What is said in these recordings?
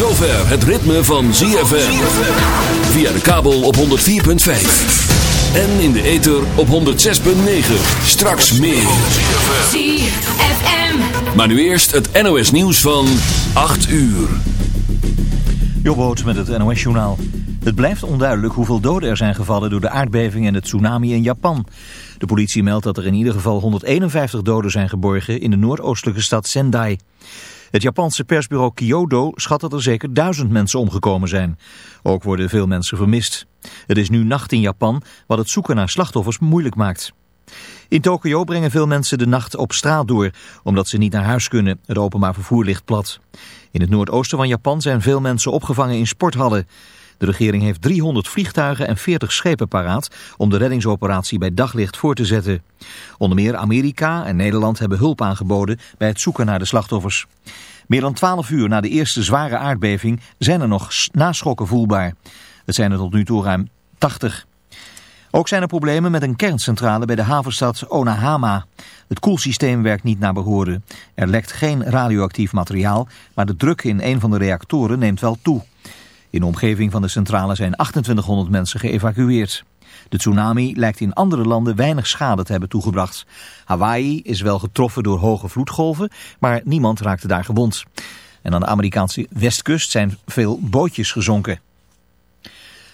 zover het ritme van ZFM. Via de kabel op 104.5. En in de ether op 106.9. Straks meer. ZFM. Maar nu eerst het NOS nieuws van 8 uur. Jobboot met het NOS-journaal. Het blijft onduidelijk hoeveel doden er zijn gevallen door de aardbeving en het tsunami in Japan. De politie meldt dat er in ieder geval 151 doden zijn geborgen in de noordoostelijke stad Sendai. Het Japanse persbureau Kyodo schat dat er zeker duizend mensen omgekomen zijn. Ook worden veel mensen vermist. Het is nu nacht in Japan, wat het zoeken naar slachtoffers moeilijk maakt. In Tokio brengen veel mensen de nacht op straat door, omdat ze niet naar huis kunnen. Het openbaar vervoer ligt plat. In het noordoosten van Japan zijn veel mensen opgevangen in sporthallen. De regering heeft 300 vliegtuigen en 40 schepen paraat om de reddingsoperatie bij daglicht voor te zetten. Onder meer Amerika en Nederland hebben hulp aangeboden bij het zoeken naar de slachtoffers. Meer dan 12 uur na de eerste zware aardbeving zijn er nog naschokken voelbaar. Het zijn er tot nu toe ruim 80. Ook zijn er problemen met een kerncentrale bij de havenstad Onahama. Het koelsysteem werkt niet naar behoren. Er lekt geen radioactief materiaal, maar de druk in een van de reactoren neemt wel toe. In de omgeving van de centrale zijn 2800 mensen geëvacueerd. De tsunami lijkt in andere landen weinig schade te hebben toegebracht. Hawaii is wel getroffen door hoge vloedgolven, maar niemand raakte daar gewond. En aan de Amerikaanse westkust zijn veel bootjes gezonken.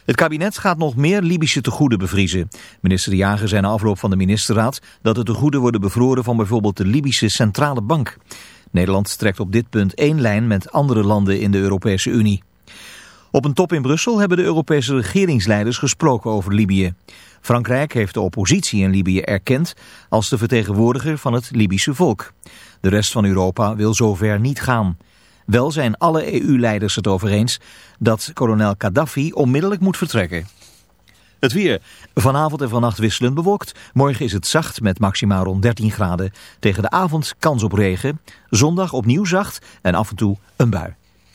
Het kabinet gaat nog meer Libische tegoeden bevriezen. Minister De Jager zei na afloop van de ministerraad dat de tegoeden worden bevroren van bijvoorbeeld de Libische Centrale Bank. Nederland trekt op dit punt één lijn met andere landen in de Europese Unie. Op een top in Brussel hebben de Europese regeringsleiders gesproken over Libië. Frankrijk heeft de oppositie in Libië erkend als de vertegenwoordiger van het Libische volk. De rest van Europa wil zover niet gaan. Wel zijn alle EU-leiders het over eens dat kolonel Gaddafi onmiddellijk moet vertrekken. Het weer. Vanavond en vannacht wisselend bewolkt. Morgen is het zacht met maximaal rond 13 graden. Tegen de avond kans op regen. Zondag opnieuw zacht en af en toe een bui.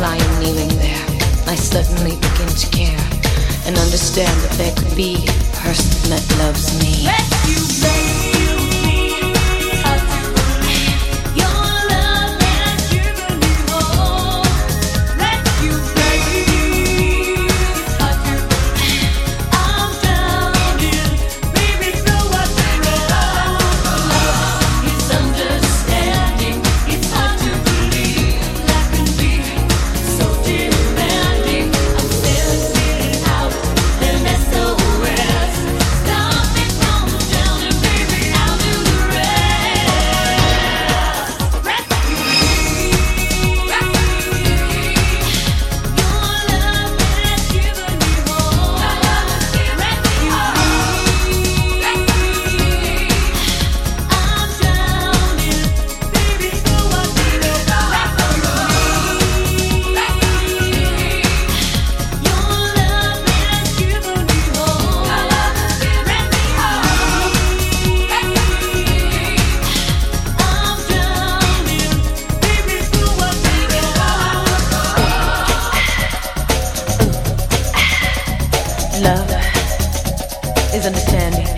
while I am kneeling there, I suddenly begin to care and understand that there could be a person that loves me. love is understanding.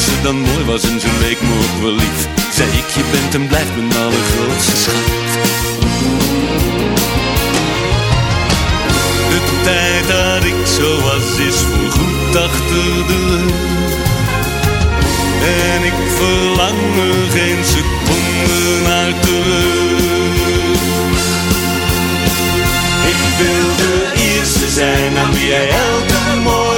als ze dan mooi was en leek me ook wel lief Zei ik, je bent en blijft mijn allergrootste schat. De tijd dat ik zo was is voorgoed achter de rug. En ik verlang er geen seconde naar terug. Ik wil de eerste zijn aan wie jij elke morgen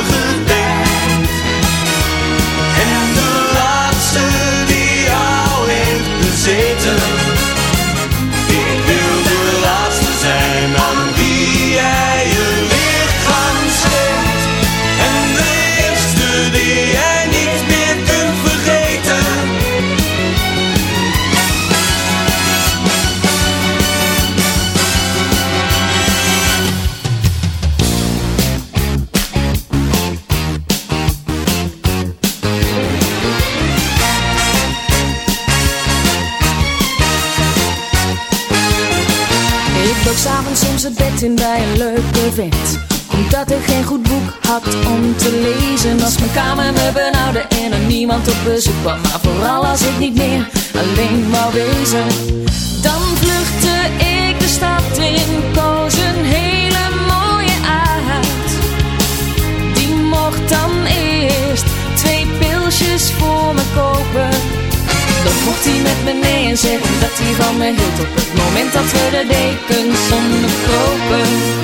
bij een leuke vent Omdat ik geen goed boek had om te lezen. Als mijn kamer me benauwde en er niemand op bezoek kwam. Maar vooral als ik niet meer alleen wou wezen. Dan vluchtte ik de stad in, koos een mocht hij met me mee en zeggen dat hij van me hield Op het moment dat we de dekens onderkropen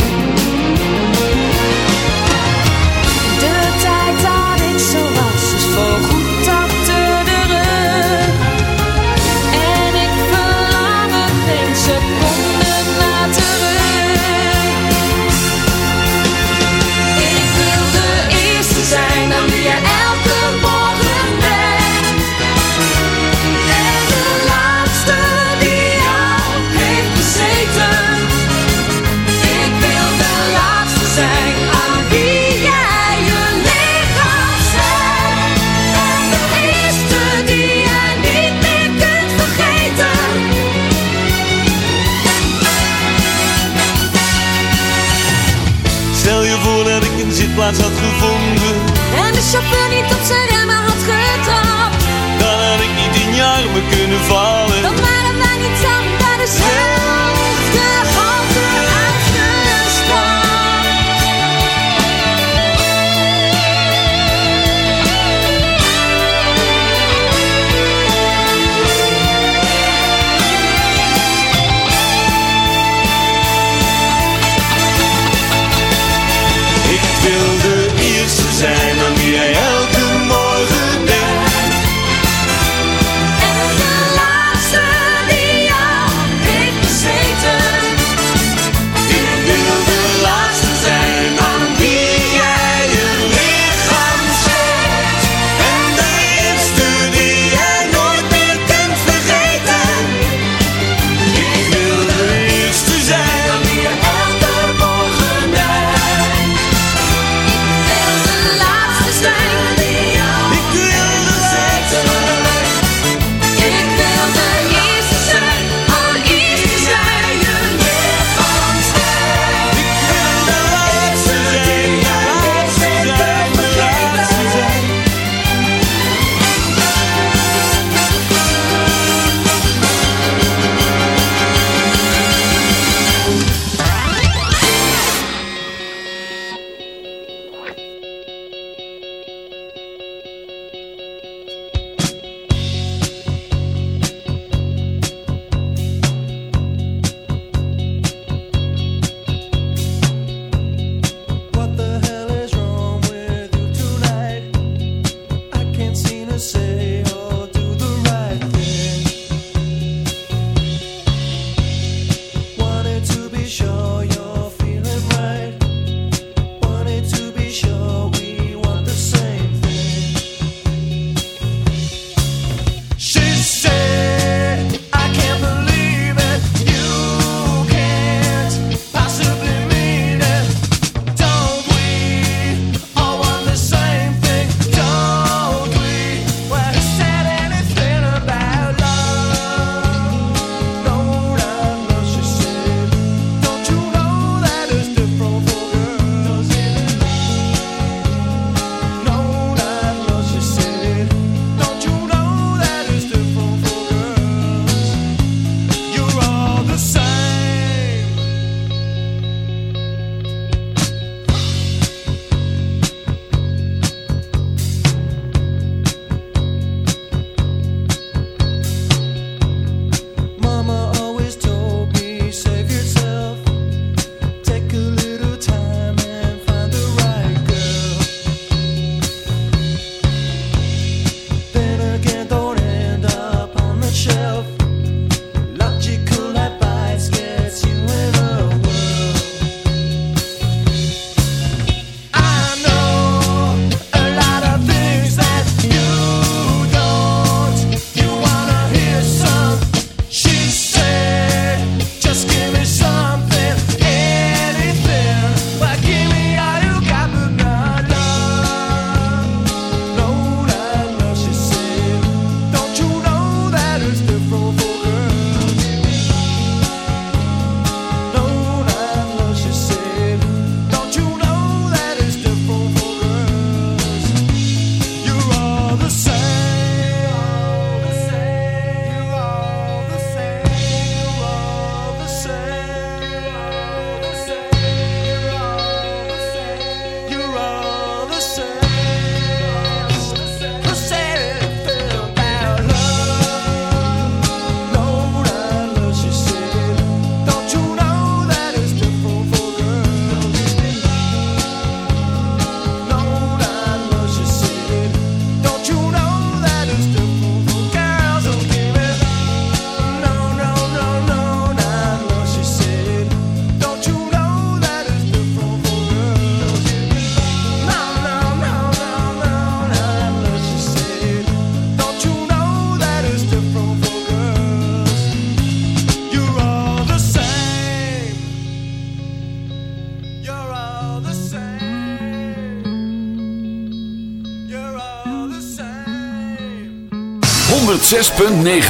106.9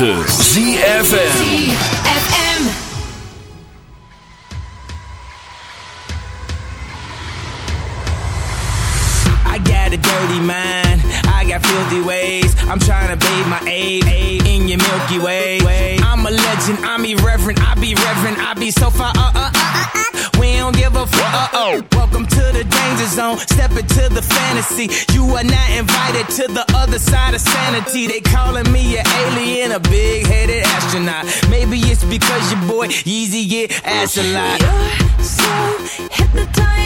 dirty Mind. I got filthy ways. I'm trying to bathe my aid in your Milky Way. I'm a legend. I'm irreverent. I be reverent. I be so far. Uh, uh, uh, uh, uh. We don't give a fuck. Uh, oh. Welcome to the danger zone. Step into the fantasy. You are not invited to the other side of sanity. They call it. ass a lot. You're so hypnotized.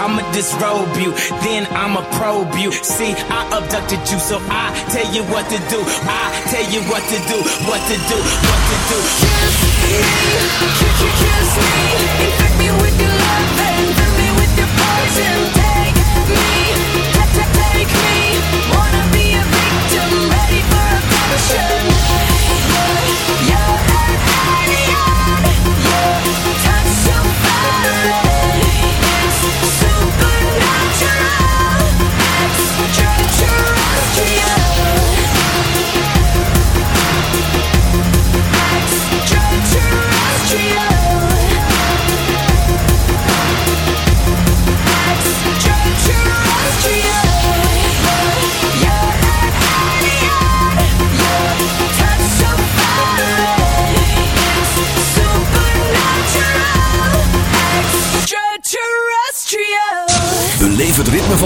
I'ma disrobe you, then I'ma probe you. See, I abducted you, so I tell you what to do. I tell you what to do, what to do, what to do. Kiss me, kiss me, infect me with your love and fill me with your poison. Take me, take me, wanna be a victim, ready for a passion. You're, you're an idiot, you're touch so far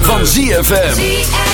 van ZFM.